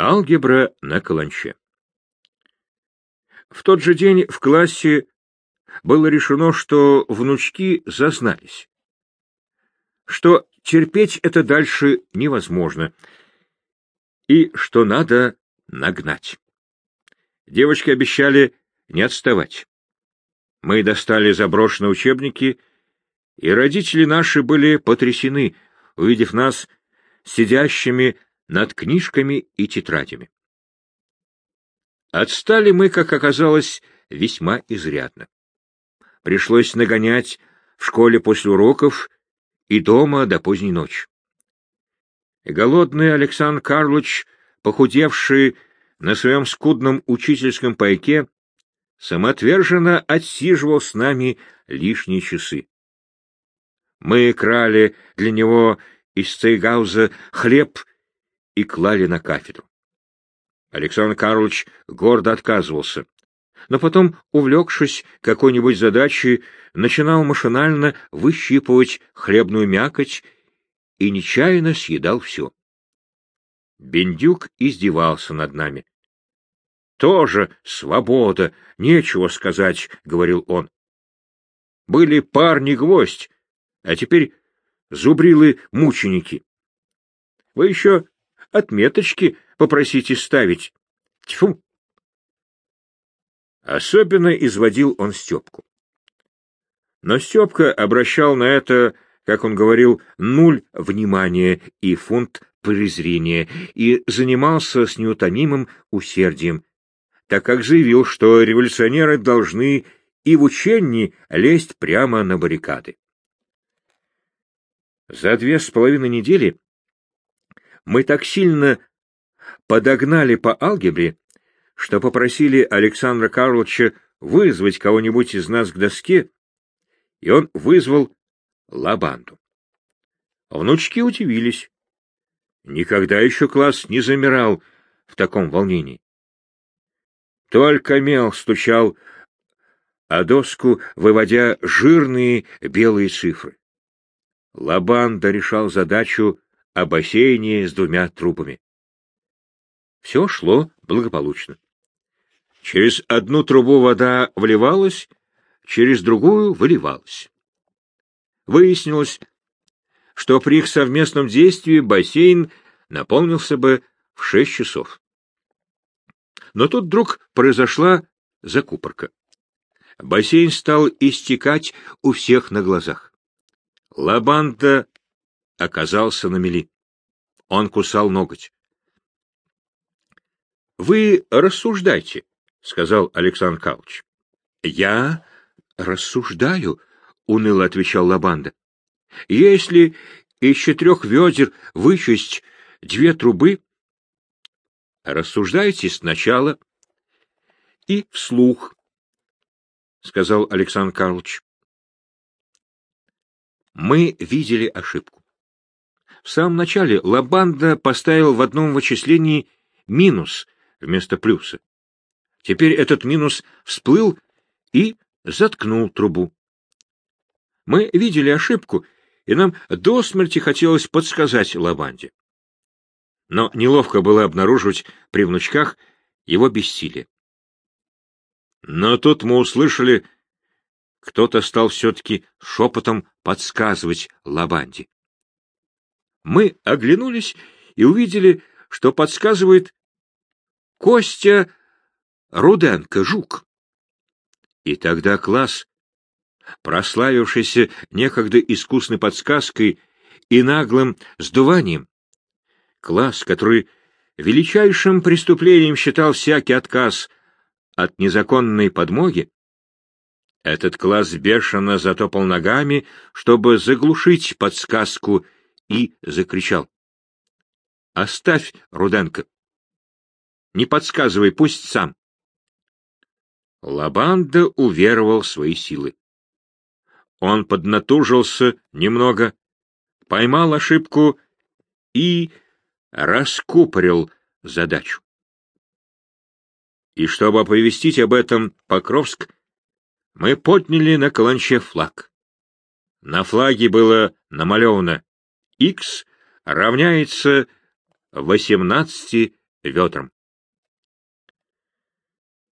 Алгебра на каланче. В тот же день в классе было решено, что внучки зазнались, что терпеть это дальше невозможно, и что надо нагнать. Девочки обещали не отставать. Мы достали заброшенные учебники, и родители наши были потрясены, увидев нас сидящими над книжками и тетрадями. Отстали мы, как оказалось, весьма изрядно. Пришлось нагонять в школе после уроков и дома до поздней ночи. Голодный Александр Карлович, похудевший на своем скудном учительском пайке, самоотверженно отсиживал с нами лишние часы. Мы крали для него из Цейгауза хлеб и клали на кафедру. Александр Карлович гордо отказывался, но потом, увлекшись какой-нибудь задачей, начинал машинально выщипывать хлебную мякоть и нечаянно съедал все. Бендюк издевался над нами. «Тоже свобода, нечего сказать», — говорил он. «Были парни-гвоздь, а теперь зубрилы-мученики. Вы еще отметочки попросите ставить. Тьфу! Особенно изводил он Степку. Но Степка обращал на это, как он говорил, нуль внимания и фунт презрения, и занимался с неутомимым усердием, так как заявил, что революционеры должны и в учении лезть прямо на баррикады. За две с половиной недели мы так сильно подогнали по алгебре, что попросили Александра Карловича вызвать кого-нибудь из нас к доске, и он вызвал Лабанду. Внучки удивились. Никогда еще класс не замирал в таком волнении. Только мел стучал а доску, выводя жирные белые цифры. Лабанда решал задачу о бассейне с двумя трубами. Все шло благополучно. Через одну трубу вода вливалась, через другую выливалась. Выяснилось, что при их совместном действии бассейн наполнился бы в шесть часов. Но тут вдруг произошла закупорка. Бассейн стал истекать у всех на глазах. Лабанда оказался на мели. Он кусал ноготь. — Вы рассуждайте, — сказал Александр Калыч. — Я рассуждаю, — уныло отвечал Лабанда. — Если из четырех ведер вычесть две трубы, рассуждайте сначала и вслух, — сказал Александр Карлович. Мы видели ошибку. В самом начале Лабанда поставил в одном вычислении минус вместо плюса. Теперь этот минус всплыл и заткнул трубу. Мы видели ошибку, и нам до смерти хотелось подсказать Лабанде. Но неловко было обнаруживать при внучках его бессилие. Но тут мы услышали, кто-то стал все-таки шепотом подсказывать Лаванде. Мы оглянулись и увидели, что подсказывает Костя Руденко, жук. И тогда класс, прославившийся некогда искусной подсказкой и наглым сдуванием, класс, который величайшим преступлением считал всякий отказ от незаконной подмоги, этот класс бешено затопал ногами, чтобы заглушить подсказку, и закричал. — Оставь, Руденко. Не подсказывай, пусть сам. Лабанда уверовал в свои силы. Он поднатужился немного, поймал ошибку и раскупорил задачу. И чтобы оповестить об этом Покровск, мы подняли на каланче флаг. На флаге было намалевано X равняется 18 ветром.